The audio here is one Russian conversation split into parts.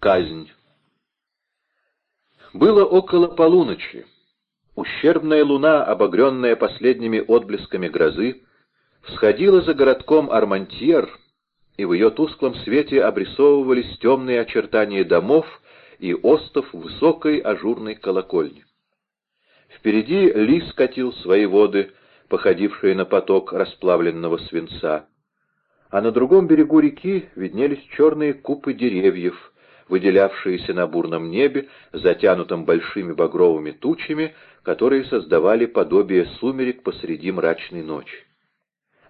Казнь. Было около полуночи. Ущербная луна, обогренная последними отблесками грозы, всходила за городком Армантьер, и в ее тусклом свете обрисовывались темные очертания домов и остов высокой ажурной колокольни. Впереди лис катил свои воды, походившие на поток расплавленного свинца, а на другом берегу реки виднелись черные купы деревьев, выделявшиеся на бурном небе, затянутом большими багровыми тучами, которые создавали подобие сумерек посреди мрачной ночи.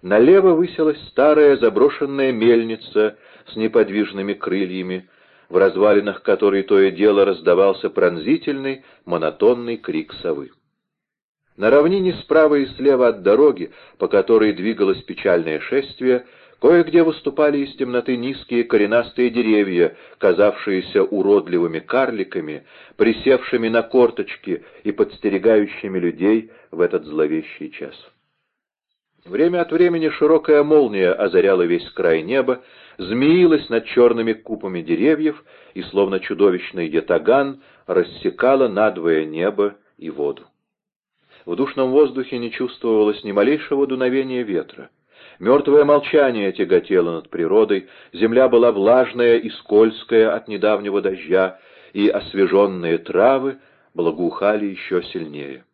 Налево высилась старая заброшенная мельница с неподвижными крыльями, в развалинах которой то и дело раздавался пронзительный, монотонный крик совы. На равнине справа и слева от дороги, по которой двигалось печальное шествие, Кое-где выступали из темноты низкие коренастые деревья, казавшиеся уродливыми карликами, присевшими на корточки и подстерегающими людей в этот зловещий час. Время от времени широкая молния озаряла весь край неба, змеилась над черными купами деревьев и, словно чудовищный ятаган, рассекала надвое небо и воду. В душном воздухе не чувствовалось ни малейшего дуновения ветра. Мертвое молчание тяготело над природой, земля была влажная и скользкая от недавнего дождя, и освеженные травы благоухали еще сильнее.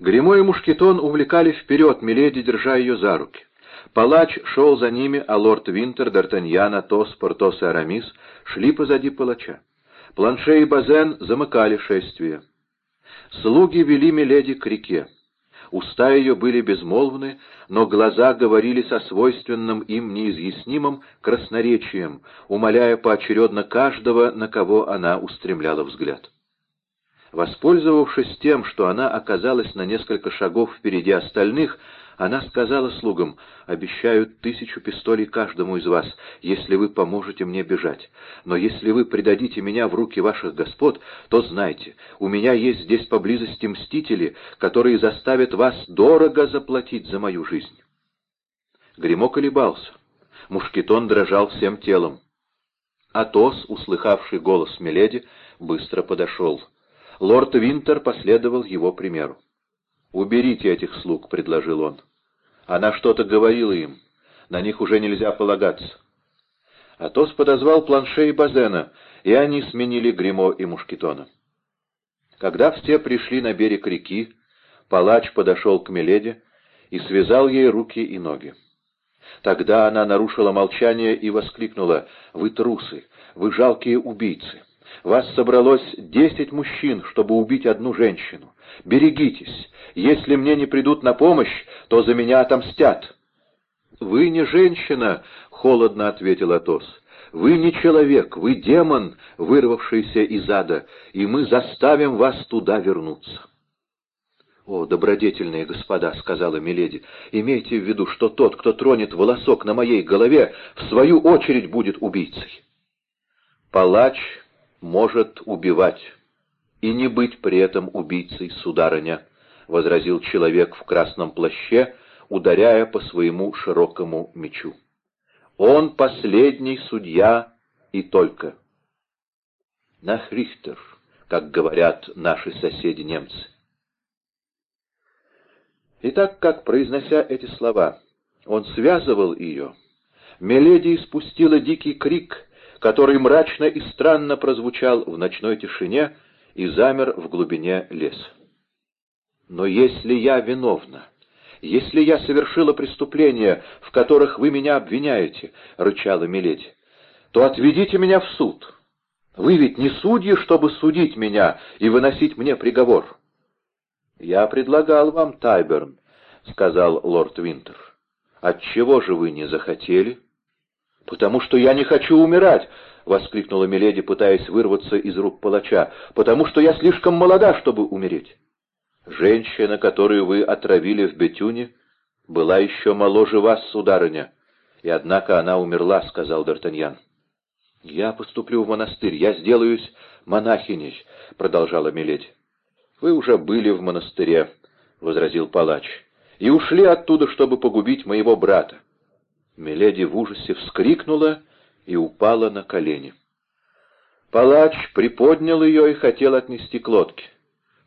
Гремо и Мушкетон увлекали вперед, Миледи, держа ее за руки. Палач шел за ними, а лорд Винтер, Д'Артаньян, Атос, Портос и Арамис шли позади палача. Планше и Базен замыкали шествие. Слуги вели Миледи к реке. Уста ее были безмолвны, но глаза говорили со свойственным им неизъяснимым красноречием, умоляя поочередно каждого, на кого она устремляла взгляд. Воспользовавшись тем, что она оказалась на несколько шагов впереди остальных, она сказала слугам, «Обещаю тысячу пистолей каждому из вас, если вы поможете мне бежать. Но если вы предадите меня в руки ваших господ, то знайте, у меня есть здесь поблизости мстители, которые заставят вас дорого заплатить за мою жизнь». Гремо колебался. Мушкетон дрожал всем телом. Атос, услыхавший голос Миледи, быстро подошел. Лорд Винтер последовал его примеру. «Уберите этих слуг», — предложил он. Она что-то говорила им. На них уже нельзя полагаться. Атос подозвал Планше и Базена, и они сменили Гримо и Мушкетона. Когда все пришли на берег реки, палач подошел к Меледе и связал ей руки и ноги. Тогда она нарушила молчание и воскликнула «Вы трусы! Вы жалкие убийцы! Вас собралось десять мужчин, чтобы убить одну женщину. Берегитесь! Если мне не придут на помощь, то за меня отомстят». «Вы не женщина», — холодно ответил Атос. «Вы не человек, вы демон, вырвавшийся из ада, и мы заставим вас туда вернуться». «О, добродетельные господа», — сказала Миледи, — «имейте в виду, что тот, кто тронет волосок на моей голове, в свою очередь будет убийцей». Палач может убивать и не быть при этом убийцей, сударыня, — возразил человек в красном плаще, ударяя по своему широкому мечу. Он последний судья и только. Нахрихтер, как говорят наши соседи-немцы. И так как, произнося эти слова, он связывал ее, Меледи испустила дикий крик — который мрачно и странно прозвучал в ночной тишине и замер в глубине леса. «Но если я виновна, если я совершила преступления, в которых вы меня обвиняете, — рычала Миледи, — то отведите меня в суд. Вы ведь не судьи, чтобы судить меня и выносить мне приговор». «Я предлагал вам Тайберн», — сказал лорд Винтер. «Отчего же вы не захотели?» «Потому что я не хочу умирать!» — воскликнула Миледи, пытаясь вырваться из рук палача. «Потому что я слишком молода, чтобы умереть!» «Женщина, которую вы отравили в Бетюне, была еще моложе вас, сударыня, и однако она умерла», — сказал Д'Артаньян. «Я поступлю в монастырь, я сделаюсь монахиней», — продолжала Миледи. «Вы уже были в монастыре», — возразил палач, — «и ушли оттуда, чтобы погубить моего брата. Миледи в ужасе вскрикнула и упала на колени. Палач приподнял ее и хотел отнести к лодке.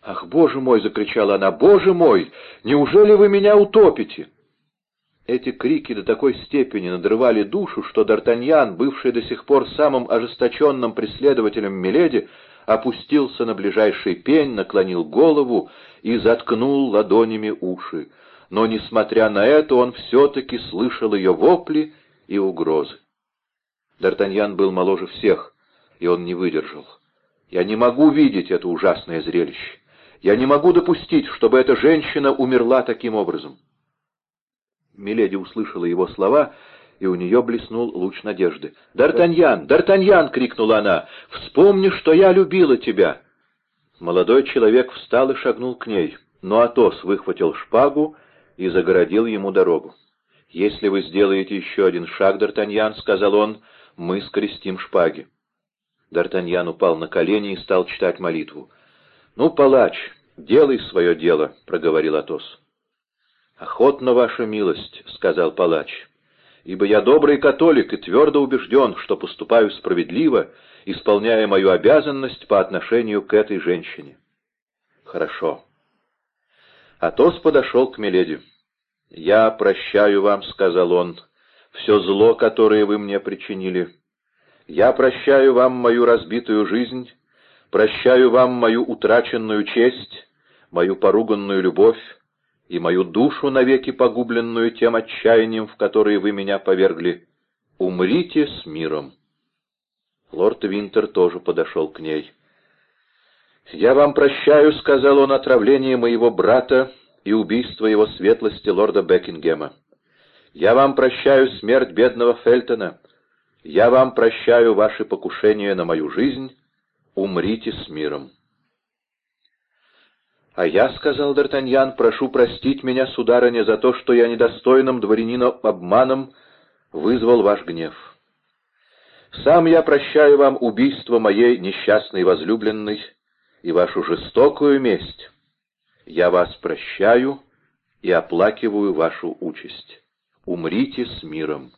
«Ах, боже мой!» — закричала она. «Боже мой! Неужели вы меня утопите?» Эти крики до такой степени надрывали душу, что Д'Артаньян, бывший до сих пор самым ожесточенным преследователем Миледи, опустился на ближайший пень, наклонил голову и заткнул ладонями уши. Но, несмотря на это, он все-таки слышал ее вопли и угрозы. Д'Артаньян был моложе всех, и он не выдержал. «Я не могу видеть это ужасное зрелище. Я не могу допустить, чтобы эта женщина умерла таким образом». Миледи услышала его слова, и у нее блеснул луч надежды. «Д'Артаньян! Д'Артаньян!» — крикнула она. «Вспомни, что я любила тебя!» Молодой человек встал и шагнул к ней, но Атос выхватил шпагу и загородил ему дорогу. «Если вы сделаете еще один шаг, Д'Артаньян, — сказал он, — мы скрестим шпаги». Д'Артаньян упал на колени и стал читать молитву. «Ну, палач, делай свое дело», — проговорил Атос. «Охотно, ваша милость», — сказал палач, — «ибо я добрый католик и твердо убежден, что поступаю справедливо, исполняя мою обязанность по отношению к этой женщине». «Хорошо». Атос подошел к Меледи. «Я прощаю вам», — сказал он, — «все зло, которое вы мне причинили. Я прощаю вам мою разбитую жизнь, прощаю вам мою утраченную честь, мою поруганную любовь, и мою душу навеки погубленную тем отчаянием, в которое вы меня повергли. Умрите с миром. Лорд Винтер тоже подошел к ней. «Я вам прощаю», — сказал он, — «отравление моего брата и убийство его светлости лорда Бекингема. Я вам прощаю смерть бедного Фельтона. Я вам прощаю ваши покушения на мою жизнь. Умрите с миром». «А я, — сказал Д'Артаньян, — прошу простить меня, сударыня, за то, что я недостойным дворянином обманом вызвал ваш гнев. Сам я прощаю вам убийство моей несчастной возлюбленной и вашу жестокую месть. Я вас прощаю и оплакиваю вашу участь. Умрите с миром».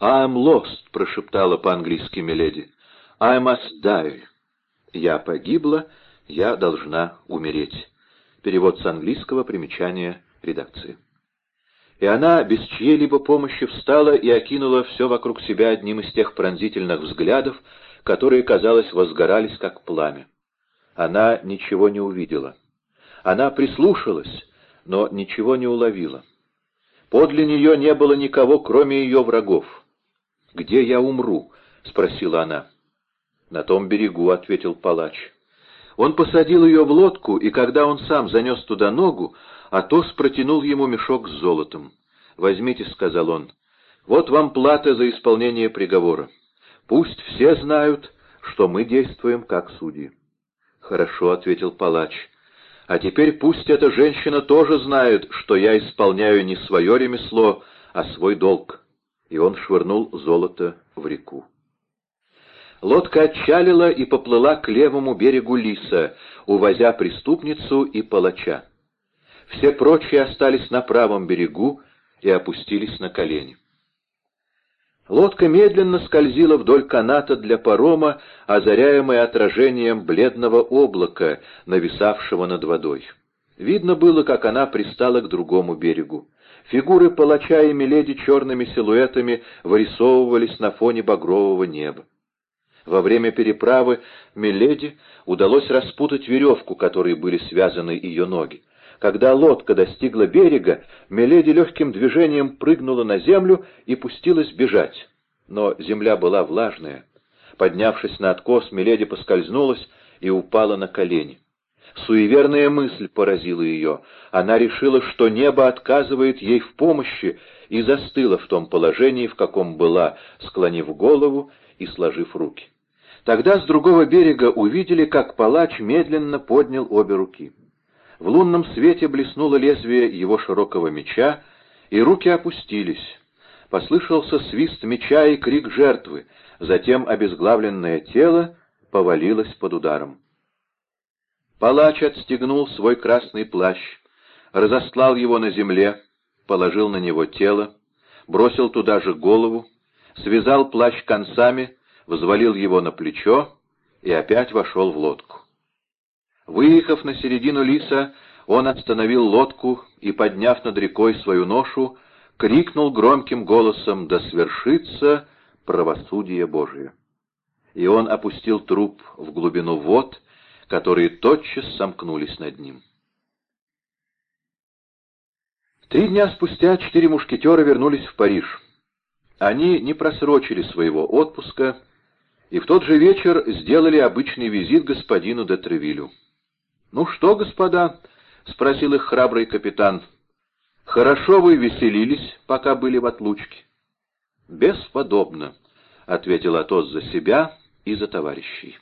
«I'm lost», — прошептала по-английски Миледи. «I must die». «Я погибла», — «Я должна умереть». Перевод с английского, примечание редакции. И она без чьей-либо помощи встала и окинула все вокруг себя одним из тех пронзительных взглядов, которые, казалось, возгорались как пламя. Она ничего не увидела. Она прислушалась, но ничего не уловила. Подле нее не было никого, кроме ее врагов. «Где я умру?» — спросила она. «На том берегу», — ответил палач. Он посадил ее в лодку, и когда он сам занес туда ногу, Атос протянул ему мешок с золотом. «Возьмите», — сказал он, — «вот вам плата за исполнение приговора. Пусть все знают, что мы действуем как судьи». «Хорошо», — ответил палач, — «а теперь пусть эта женщина тоже знает, что я исполняю не свое ремесло, а свой долг». И он швырнул золото в реку. Лодка отчалила и поплыла к левому берегу Лиса, увозя преступницу и палача. Все прочие остались на правом берегу и опустились на колени. Лодка медленно скользила вдоль каната для парома, озаряемая отражением бледного облака, нависавшего над водой. Видно было, как она пристала к другому берегу. Фигуры палача и Миледи черными силуэтами вырисовывались на фоне багрового неба. Во время переправы Миледи удалось распутать веревку, которой были связаны ее ноги. Когда лодка достигла берега, Миледи легким движением прыгнула на землю и пустилась бежать. Но земля была влажная. Поднявшись на откос, Миледи поскользнулась и упала на колени. Суеверная мысль поразила ее. Она решила, что небо отказывает ей в помощи, и застыла в том положении, в каком была, склонив голову и сложив руки. Тогда с другого берега увидели, как палач медленно поднял обе руки. В лунном свете блеснуло лезвие его широкого меча, и руки опустились. Послышался свист меча и крик жертвы, затем обезглавленное тело повалилось под ударом. Палач отстегнул свой красный плащ, разостлал его на земле, положил на него тело, бросил туда же голову, связал плащ концами, взвалил его на плечо и опять вошел в лодку. Выехав на середину лиса, он остановил лодку и, подняв над рекой свою ношу, крикнул громким голосом «Да свершится правосудие Божие!» И он опустил труп в глубину вод, которые тотчас сомкнулись над ним. Три дня спустя четыре мушкетера вернулись в Париж. Они не просрочили своего отпуска и в тот же вечер сделали обычный визит господину де Тревилю. «Ну что, господа?» — спросил их храбрый капитан. «Хорошо вы веселились, пока были в отлучке?» «Бесподобно», — ответил Атос за себя и за товарищей.